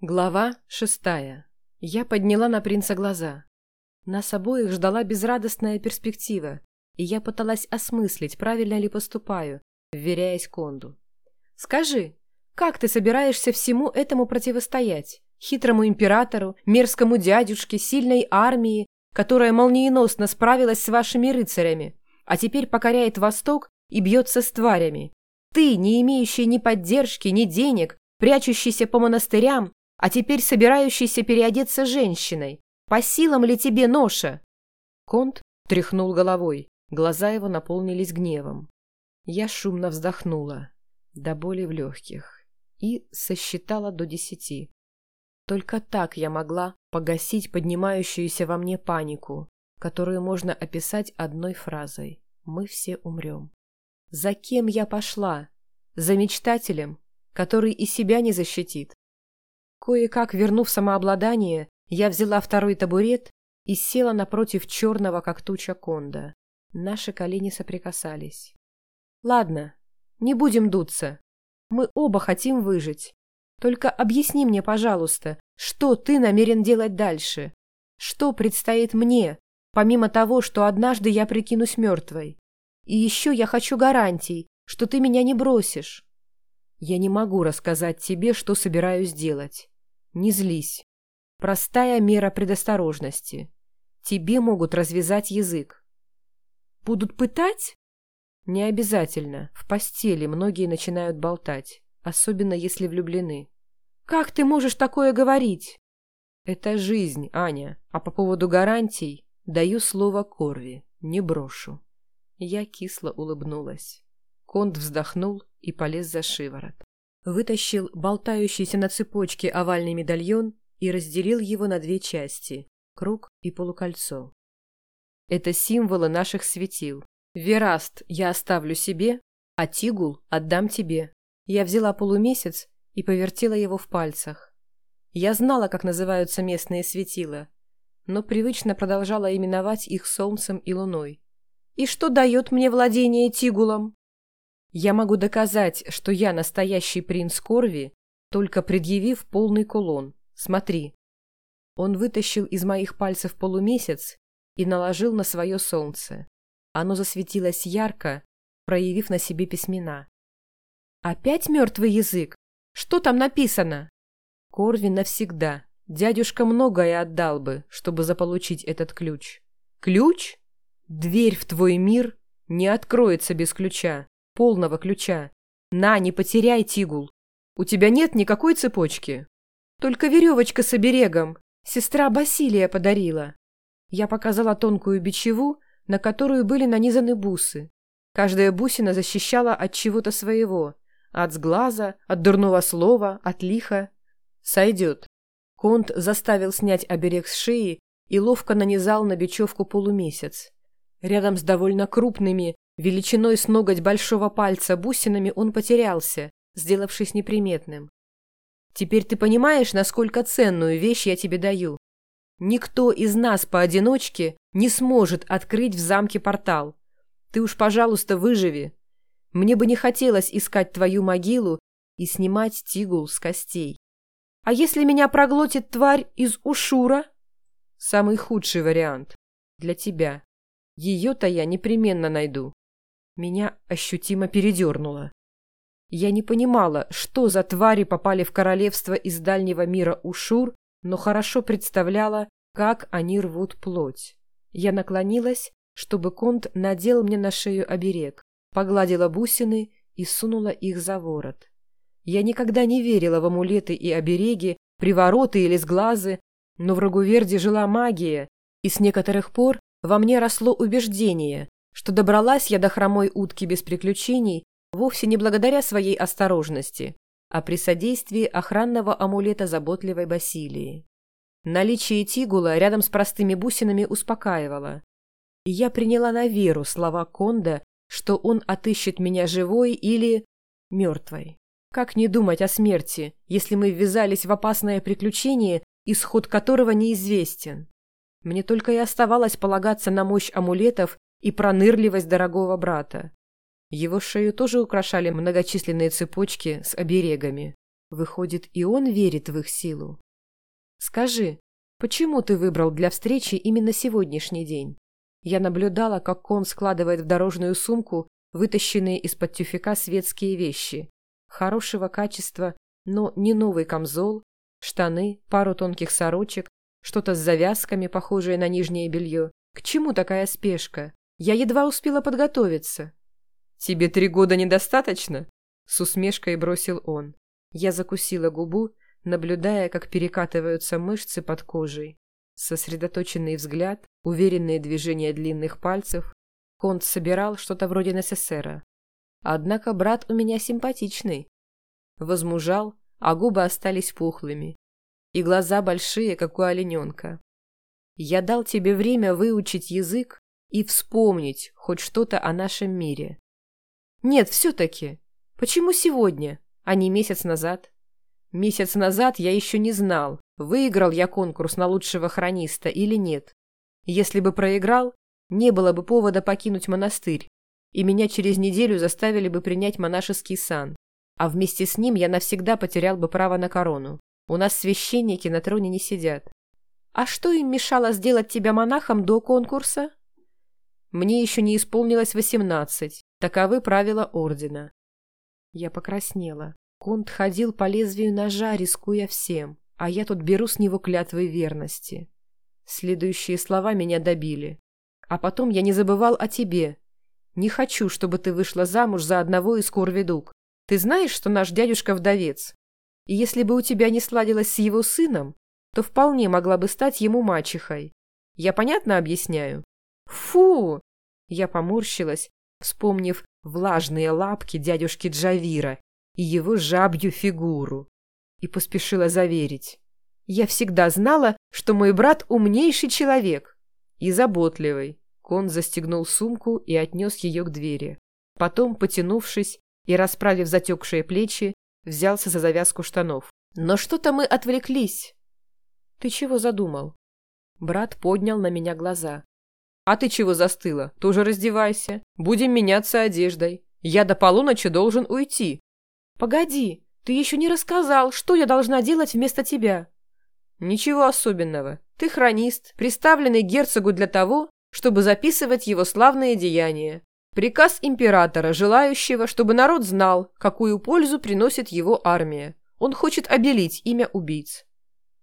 Глава шестая. Я подняла на принца глаза. Нас обоих ждала безрадостная перспектива, и я пыталась осмыслить, правильно ли поступаю, вверяясь Конду. «Скажи, как ты собираешься всему этому противостоять? Хитрому императору, мерзкому дядюшке, сильной армии, которая молниеносно справилась с вашими рыцарями, а теперь покоряет Восток и бьется с тварями? Ты, не имеющий ни поддержки, ни денег, прячущийся по монастырям, а теперь собирающийся переодеться женщиной. По силам ли тебе ноша?» Конт тряхнул головой. Глаза его наполнились гневом. Я шумно вздохнула, до боли в легких, и сосчитала до десяти. Только так я могла погасить поднимающуюся во мне панику, которую можно описать одной фразой «Мы все умрем». За кем я пошла? За мечтателем, который и себя не защитит. Кое-как вернув самообладание, я взяла второй табурет и села напротив черного, как туча конда. Наши колени соприкасались. «Ладно, не будем дуться. Мы оба хотим выжить. Только объясни мне, пожалуйста, что ты намерен делать дальше? Что предстоит мне, помимо того, что однажды я прикинусь мертвой? И еще я хочу гарантий, что ты меня не бросишь. Я не могу рассказать тебе, что собираюсь делать. Не злись. Простая мера предосторожности. Тебе могут развязать язык. Будут пытать? Не обязательно. В постели многие начинают болтать, особенно если влюблены. Как ты можешь такое говорить? Это жизнь, Аня. А по поводу гарантий даю слово Корви. Не брошу. Я кисло улыбнулась. Конт вздохнул и полез за шиворот. Вытащил болтающийся на цепочке овальный медальон и разделил его на две части – круг и полукольцо. Это символы наших светил. Вераст я оставлю себе, а Тигул отдам тебе. Я взяла полумесяц и повертела его в пальцах. Я знала, как называются местные светила, но привычно продолжала именовать их солнцем и луной. «И что дает мне владение Тигулом?» «Я могу доказать, что я настоящий принц Корви, только предъявив полный кулон. Смотри. Он вытащил из моих пальцев полумесяц и наложил на свое солнце. Оно засветилось ярко, проявив на себе письмена. «Опять мертвый язык? Что там написано?» «Корви навсегда. Дядюшка многое отдал бы, чтобы заполучить этот ключ». «Ключ? Дверь в твой мир не откроется без ключа, полного ключа. На, не потеряй, Тигул. У тебя нет никакой цепочки?» Только веревочка с оберегом. Сестра Басилия подарила. Я показала тонкую бичеву, на которую были нанизаны бусы. Каждая бусина защищала от чего-то своего. От сглаза, от дурного слова, от лиха. Сойдет. Конт заставил снять оберег с шеи и ловко нанизал на бечевку полумесяц. Рядом с довольно крупными, величиной с ноготь большого пальца бусинами он потерялся, сделавшись неприметным. Теперь ты понимаешь, насколько ценную вещь я тебе даю? Никто из нас поодиночке не сможет открыть в замке портал. Ты уж, пожалуйста, выживи. Мне бы не хотелось искать твою могилу и снимать тигул с костей. А если меня проглотит тварь из Ушура? Самый худший вариант. Для тебя. Ее-то я непременно найду. Меня ощутимо передернуло. Я не понимала, что за твари попали в королевство из дальнего мира Ушур, но хорошо представляла, как они рвут плоть. Я наклонилась, чтобы Конт надел мне на шею оберег, погладила бусины и сунула их за ворот. Я никогда не верила в амулеты и обереги, привороты или сглазы, но в Рагуверде жила магия, и с некоторых пор во мне росло убеждение, что добралась я до хромой утки без приключений вовсе не благодаря своей осторожности, а при содействии охранного амулета заботливой Басилии. Наличие тигула рядом с простыми бусинами успокаивало. И я приняла на веру слова Конда, что он отыщет меня живой или мертвой. Как не думать о смерти, если мы ввязались в опасное приключение, исход которого неизвестен? Мне только и оставалось полагаться на мощь амулетов и пронырливость дорогого брата. Его шею тоже украшали многочисленные цепочки с оберегами. Выходит, и он верит в их силу. Скажи, почему ты выбрал для встречи именно сегодняшний день? Я наблюдала, как Кон складывает в дорожную сумку вытащенные из-под тюфяка светские вещи. Хорошего качества, но не новый камзол, штаны, пару тонких сорочек, что-то с завязками, похожее на нижнее белье. К чему такая спешка? Я едва успела подготовиться. «Тебе три года недостаточно?» С усмешкой бросил он. Я закусила губу, наблюдая, как перекатываются мышцы под кожей. Сосредоточенный взгляд, уверенные движения длинных пальцев. Конт собирал что-то вроде НССРа. Однако брат у меня симпатичный. Возмужал, а губы остались пухлыми. И глаза большие, как у олененка. Я дал тебе время выучить язык и вспомнить хоть что-то о нашем мире. Нет, все-таки. Почему сегодня, а не месяц назад? Месяц назад я еще не знал, выиграл я конкурс на лучшего хрониста или нет. Если бы проиграл, не было бы повода покинуть монастырь, и меня через неделю заставили бы принять монашеский сан, а вместе с ним я навсегда потерял бы право на корону. У нас священники на троне не сидят. А что им мешало сделать тебя монахом до конкурса? Мне еще не исполнилось восемнадцать. Таковы правила ордена. Я покраснела. Конт ходил по лезвию ножа, рискуя всем, а я тут беру с него клятвы верности. Следующие слова меня добили. А потом я не забывал о тебе. Не хочу, чтобы ты вышла замуж за одного из Корведук. Ты знаешь, что наш дядюшка вдовец? И если бы у тебя не сладилось с его сыном, то вполне могла бы стать ему мачехой. Я понятно объясняю? «Фу!» Я поморщилась, вспомнив влажные лапки дядюшки Джавира и его жабью фигуру, и поспешила заверить. «Я всегда знала, что мой брат умнейший человек и заботливый». Кон застегнул сумку и отнес ее к двери. Потом, потянувшись и расправив затекшие плечи, взялся за завязку штанов. «Но что-то мы отвлеклись». «Ты чего задумал?» Брат поднял на меня глаза. «А ты чего застыла? Тоже раздевайся. Будем меняться одеждой. Я до полуночи должен уйти». «Погоди, ты еще не рассказал, что я должна делать вместо тебя». «Ничего особенного. Ты хронист, приставленный герцогу для того, чтобы записывать его славные деяния. Приказ императора, желающего, чтобы народ знал, какую пользу приносит его армия. Он хочет обелить имя убийц.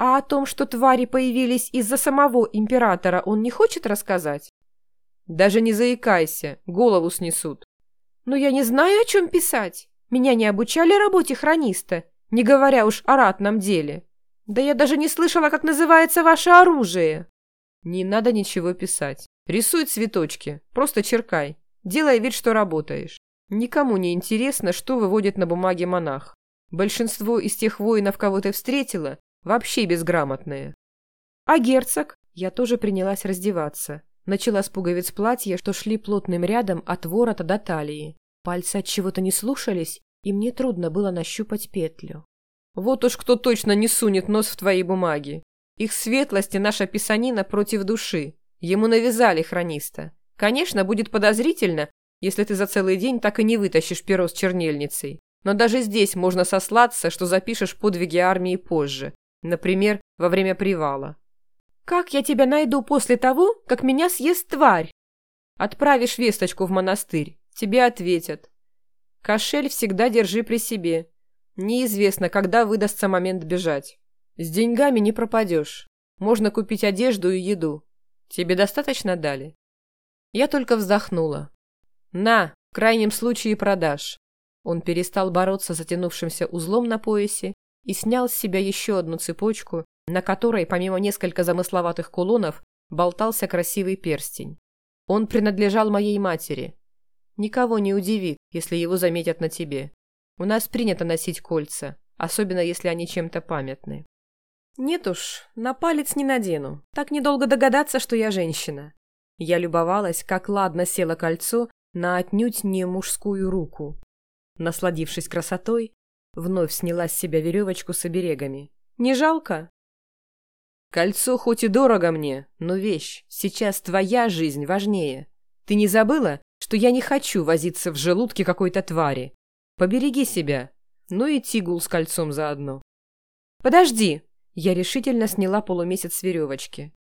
А о том, что твари появились из-за самого императора, он не хочет рассказать? Даже не заикайся, голову снесут. Но я не знаю, о чем писать. Меня не обучали работе хрониста, не говоря уж о ратном деле. Да я даже не слышала, как называется ваше оружие. Не надо ничего писать. Рисуй цветочки, просто черкай. Делай вид, что работаешь. Никому не интересно, что выводит на бумаге монах. Большинство из тех воинов, кого ты встретила, Вообще безграмотные. А герцог? Я тоже принялась раздеваться. Начала с пуговиц платья, что шли плотным рядом от ворота до талии. Пальцы от чего-то не слушались, и мне трудно было нащупать петлю. Вот уж кто точно не сунет нос в твои бумаги. Их светлости наша писанина против души. Ему навязали хрониста. Конечно, будет подозрительно, если ты за целый день так и не вытащишь перо с чернильницей. Но даже здесь можно сослаться, что запишешь подвиги армии позже, Например, во время привала. «Как я тебя найду после того, как меня съест тварь?» «Отправишь весточку в монастырь. Тебе ответят. Кошель всегда держи при себе. Неизвестно, когда выдастся момент бежать. С деньгами не пропадешь. Можно купить одежду и еду. Тебе достаточно дали?» Я только вздохнула. «На, в крайнем случае продашь». Он перестал бороться с затянувшимся узлом на поясе и снял с себя еще одну цепочку, на которой, помимо несколько замысловатых кулонов, болтался красивый перстень. Он принадлежал моей матери. Никого не удивит, если его заметят на тебе. У нас принято носить кольца, особенно если они чем-то памятны. Нет уж, на палец не надену. Так недолго догадаться, что я женщина. Я любовалась, как ладно село кольцо на отнюдь не мужскую руку. Насладившись красотой, Вновь сняла с себя веревочку с оберегами. «Не жалко?» «Кольцо хоть и дорого мне, но вещь. Сейчас твоя жизнь важнее. Ты не забыла, что я не хочу возиться в желудке какой-то твари? Побереги себя. Ну и тигул с кольцом заодно. «Подожди!» Я решительно сняла полумесяц с веревочки.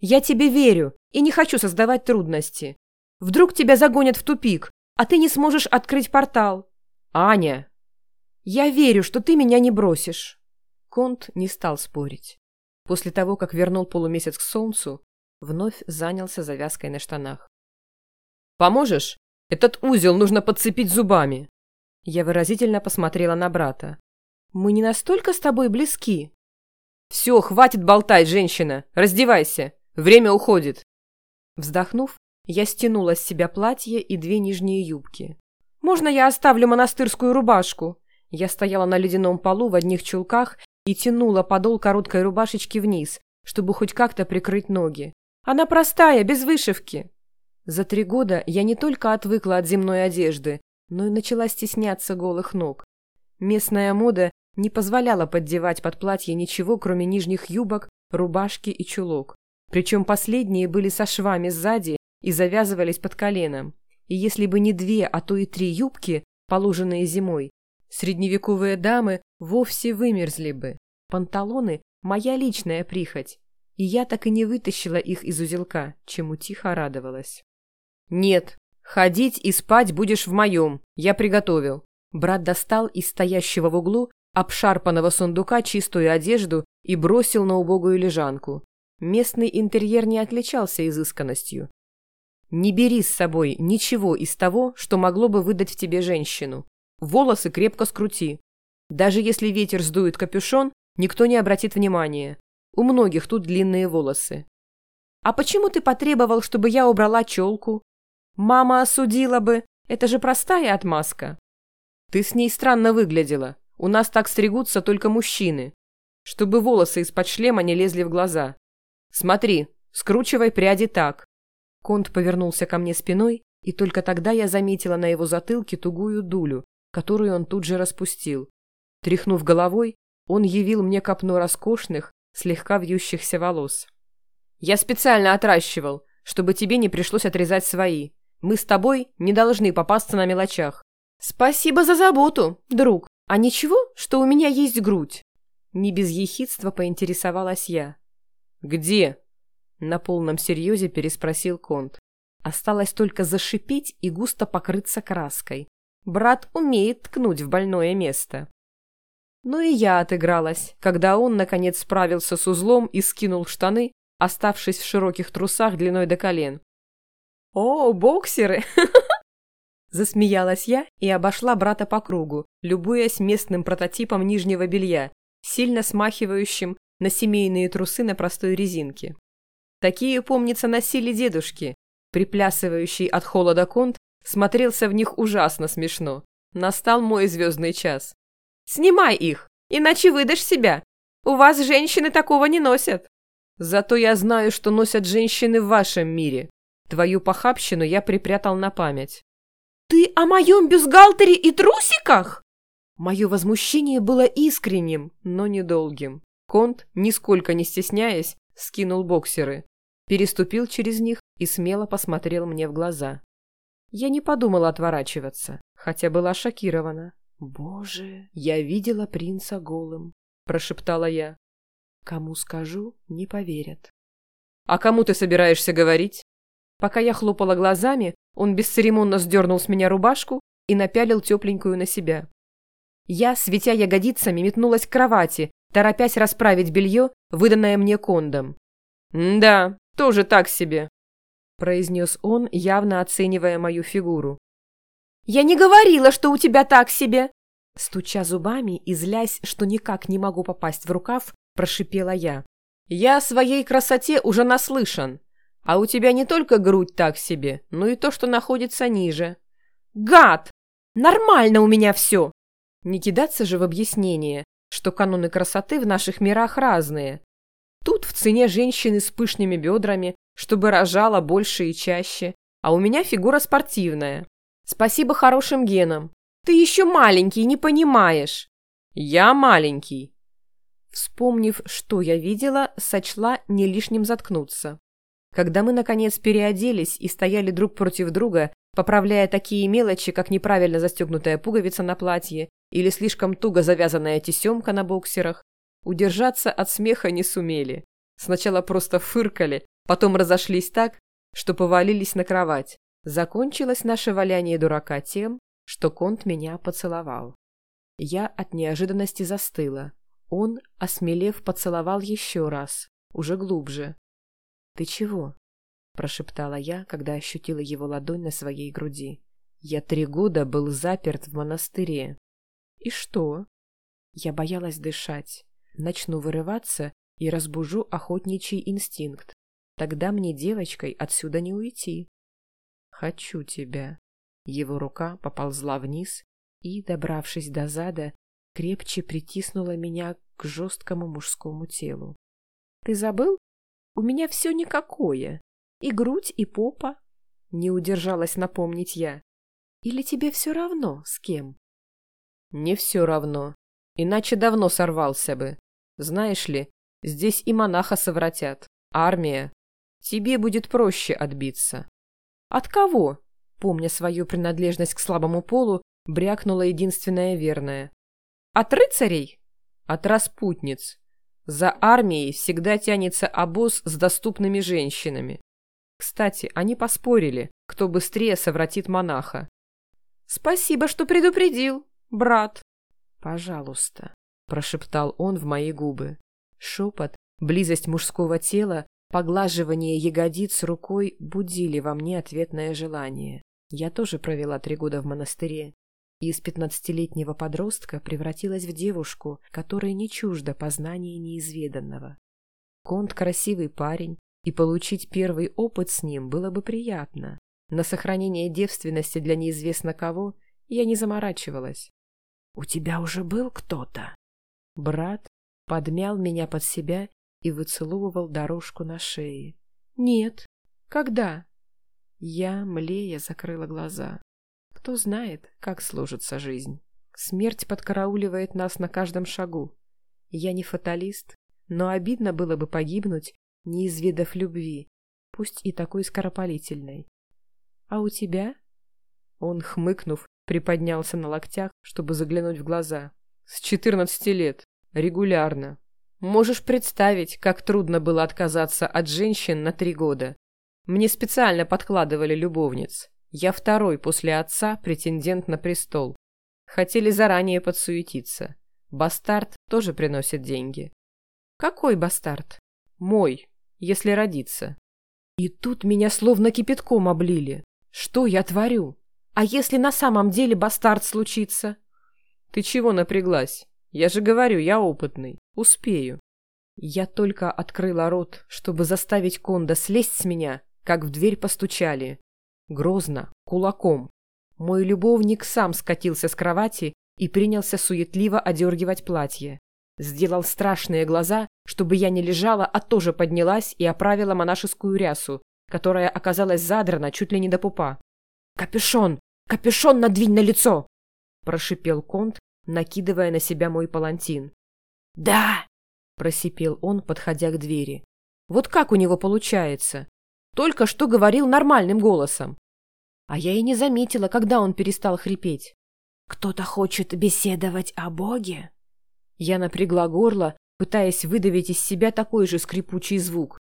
«Я тебе верю и не хочу создавать трудности. Вдруг тебя загонят в тупик, а ты не сможешь открыть портал. Аня!» «Я верю, что ты меня не бросишь!» Конт не стал спорить. После того, как вернул полумесяц к солнцу, вновь занялся завязкой на штанах. «Поможешь? Этот узел нужно подцепить зубами!» Я выразительно посмотрела на брата. «Мы не настолько с тобой близки!» «Все, хватит болтать, женщина! Раздевайся! Время уходит!» Вздохнув, я стянула с себя платье и две нижние юбки. «Можно я оставлю монастырскую рубашку?» Я стояла на ледяном полу в одних чулках и тянула подол короткой рубашечки вниз, чтобы хоть как-то прикрыть ноги. Она простая, без вышивки. За три года я не только отвыкла от земной одежды, но и начала стесняться голых ног. Местная мода не позволяла поддевать под платье ничего, кроме нижних юбок, рубашки и чулок. Причем последние были со швами сзади и завязывались под коленом. И если бы не две, а то и три юбки, положенные зимой, средневековые дамы вовсе вымерзли бы. Панталоны – моя личная прихоть, и я так и не вытащила их из узелка, чему тихо радовалась. «Нет, ходить и спать будешь в моем, я приготовил». Брат достал из стоящего в углу обшарпанного сундука чистую одежду и бросил на убогую лежанку. Местный интерьер не отличался изысканностью. «Не бери с собой ничего из того, что могло бы выдать в тебе женщину. Волосы крепко скрути. Даже если ветер сдует капюшон, никто не обратит внимания. У многих тут длинные волосы. А почему ты потребовал, чтобы я убрала челку? Мама осудила бы. Это же простая отмазка. Ты с ней странно выглядела. У нас так стригутся только мужчины. Чтобы волосы из-под шлема не лезли в глаза. Смотри, скручивай пряди так. Конт повернулся ко мне спиной, и только тогда я заметила на его затылке тугую дулю, которую он тут же распустил. Тряхнув головой, он явил мне копну роскошных, слегка вьющихся волос. «Я специально отращивал, чтобы тебе не пришлось отрезать свои. Мы с тобой не должны попасться на мелочах». «Спасибо за заботу, друг. А ничего, что у меня есть грудь?» Не без ехидства поинтересовалась я. «Где?» На полном серьезе переспросил Конт. Осталось только зашипеть и густо покрыться краской. Брат умеет ткнуть в больное место. Ну и я отыгралась, когда он, наконец, справился с узлом и скинул штаны, оставшись в широких трусах длиной до колен. «О, боксеры!» Засмеялась я и обошла брата по кругу, любуясь местным прототипом нижнего белья, сильно смахивающим на семейные трусы на простой резинке. Такие, помнится, носили дедушки. Приплясывающий от холода конт смотрелся в них ужасно смешно. Настал мой звездный час. Снимай их, иначе выдашь себя. У вас женщины такого не носят. Зато я знаю, что носят женщины в вашем мире. Твою похабщину я припрятал на память. Ты о моем бюстгальтере и трусиках? Мое возмущение было искренним, но недолгим. Конт, нисколько не стесняясь, скинул боксеры, переступил через них и смело посмотрел мне в глаза. Я не подумала отворачиваться, хотя была шокирована. «Боже, я видела принца голым», — прошептала я. «Кому скажу, не поверят». «А кому ты собираешься говорить?» Пока я хлопала глазами, он бесцеремонно сдернул с меня рубашку и напялил тепленькую на себя. Я, светя ягодицами, метнулась к кровати, торопясь расправить белье, выданное мне кондом. «Да, тоже так себе», — произнес он, явно оценивая мою фигуру. «Я не говорила, что у тебя так себе!» Стуча зубами и злясь, что никак не могу попасть в рукав, прошипела я. «Я о своей красоте уже наслышан, а у тебя не только грудь так себе, но и то, что находится ниже». «Гад! Нормально у меня все!» Не кидаться же в объяснение, что каноны красоты в наших мирах разные. Тут в цене женщины с пышными бедрами, чтобы рожала больше и чаще, а у меня фигура спортивная. Спасибо хорошим генам. Ты еще маленький, не понимаешь. Я маленький. Вспомнив, что я видела, сочла не лишним заткнуться. Когда мы, наконец, переоделись и стояли друг против друга, поправляя такие мелочи, как неправильно застегнутая пуговица на платье или слишком туго завязанная тесемка на боксерах, удержаться от смеха не сумели. Сначала просто фыркали, потом разошлись так, что повалились на кровать. Закончилось наше валяние дурака тем, что Конт меня поцеловал. Я от неожиданности застыла. Он, осмелев, поцеловал еще раз, уже глубже. «Ты чего?» – прошептала я, когда ощутила его ладонь на своей груди. «Я три года был заперт в монастыре». «И что?» Я боялась дышать. Начну вырываться и разбужу охотничий инстинкт. Тогда мне, девочкой, отсюда не уйти. «Хочу тебя». Его рука поползла вниз и, добравшись до зада, крепче притиснула меня к жесткому мужскому телу. «Ты забыл? У меня все никакое. И грудь, и попа». Не удержалась напомнить я. «Или тебе все равно, с кем?» «Не все равно. Иначе давно сорвался бы. Знаешь ли, здесь и монаха совратят. Армия. Тебе будет проще отбиться». «От кого?» Помня свою принадлежность к слабому полу, брякнула единственное верное. «От рыцарей?» «От распутниц. За армией всегда тянется обоз с доступными женщинами. Кстати, они поспорили, кто быстрее совратит монаха. «Спасибо, что предупредил, брат». «Пожалуйста», — прошептал он в мои губы. Шепот, близость мужского тела, поглаживание ягодиц рукой будили во мне ответное желание. Я тоже провела три года в монастыре, и из пятнадцатилетнего подростка превратилась в девушку, которая не чужда познания неизведанного. Конт красивый парень, и получить первый опыт с ним было бы приятно. На сохранение девственности для неизвестно кого я не заморачивалась. «У тебя уже был кто-то?» Брат подмял меня под себя и выцеловывал дорожку на шее. «Нет. Когда?» Я, млея, закрыла глаза. Кто знает, как сложится жизнь. Смерть подкарауливает нас на каждом шагу. Я не фаталист, но обидно было бы погибнуть, не изведав любви, пусть и такой скоропалительной. А у тебя? Он, хмыкнув, приподнялся на локтях, чтобы заглянуть в глаза. С четырнадцати лет. Регулярно. Можешь представить, как трудно было отказаться от женщин на три года. Мне специально подкладывали любовниц. Я второй после отца претендент на престол. Хотели заранее подсуетиться. Бастард тоже приносит деньги. Какой бастард? Мой, если родится. И тут меня словно кипятком облили. Что я творю? А если на самом деле бастард случится? Ты чего напряглась? Я же говорю, я опытный. Успею. Я только открыла рот, чтобы заставить Конда слезть с меня, как в дверь постучали. Грозно, кулаком. Мой любовник сам скатился с кровати и принялся суетливо одергивать платье. Сделал страшные глаза, чтобы я не лежала, а тоже поднялась и оправила монашескую рясу, которая оказалась задрана чуть ли не до пупа. «Капюшон! Капюшон надвинь на лицо!» – прошипел Конт, накидывая на себя мой палантин. «Да!» – просипел он, подходя к двери. «Вот как у него получается? Только что говорил нормальным голосом. А я и не заметила, когда он перестал хрипеть. «Кто-то хочет беседовать о Боге?» Я напрягла горло, пытаясь выдавить из себя такой же скрипучий звук.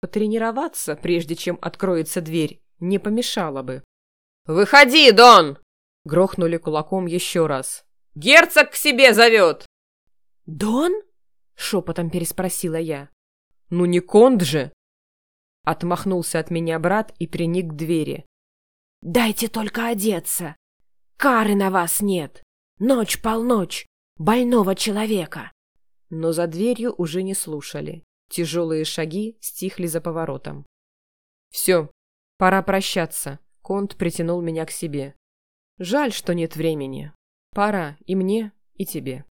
Потренироваться, прежде чем откроется дверь, не помешало бы. «Выходи, Дон!» — грохнули кулаком еще раз. «Герцог к себе зовет!» «Дон?» — шепотом переспросила я. «Ну не Конд же!» Отмахнулся от меня брат и приник к двери. Дайте только одеться. Кары на вас нет. Ночь полночь. Больного человека. Но за дверью уже не слушали. Тяжелые шаги стихли за поворотом. Все, пора прощаться. Конт притянул меня к себе. Жаль, что нет времени. Пора и мне, и тебе.